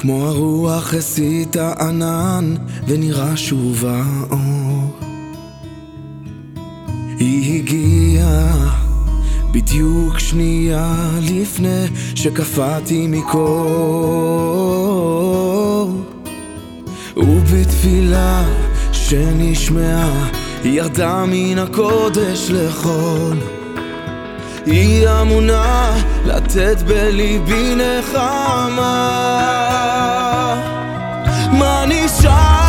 כמו הרוח הסית הענן ונראה שוב האור. היא הגיעה בדיוק שנייה לפני שקפאתי מקור. ובתפילה שנשמעה ירדה מן הקודש לחול היא אמונה לתת בליבי נחמה. מה נשאר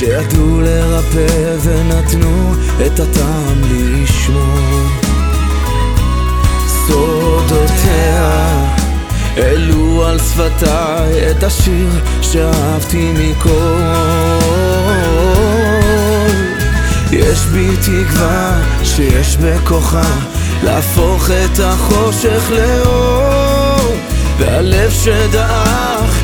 שידעו לרפא ונתנו את הטעם לשמור שפתיי את השיר שאהבתי מכל? יש בי תקווה שיש בכוחה להפוך את החושך לאור והלב שדעך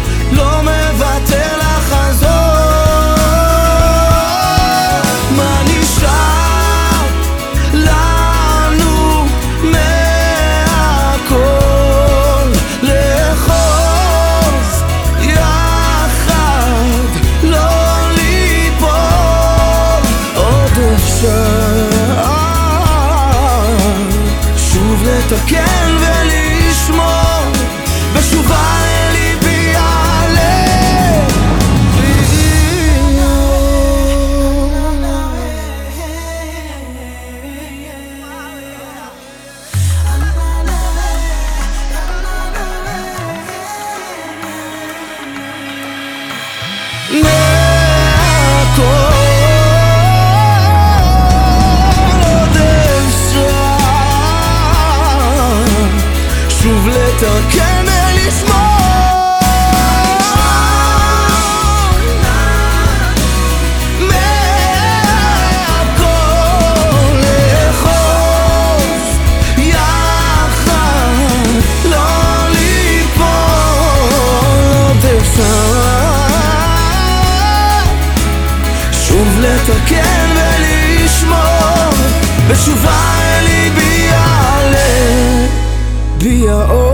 לתקן ולשמור. בשובה אל ליבי יעלה מהכל ולשמור בתשובה אל ליבי יעלה בי האור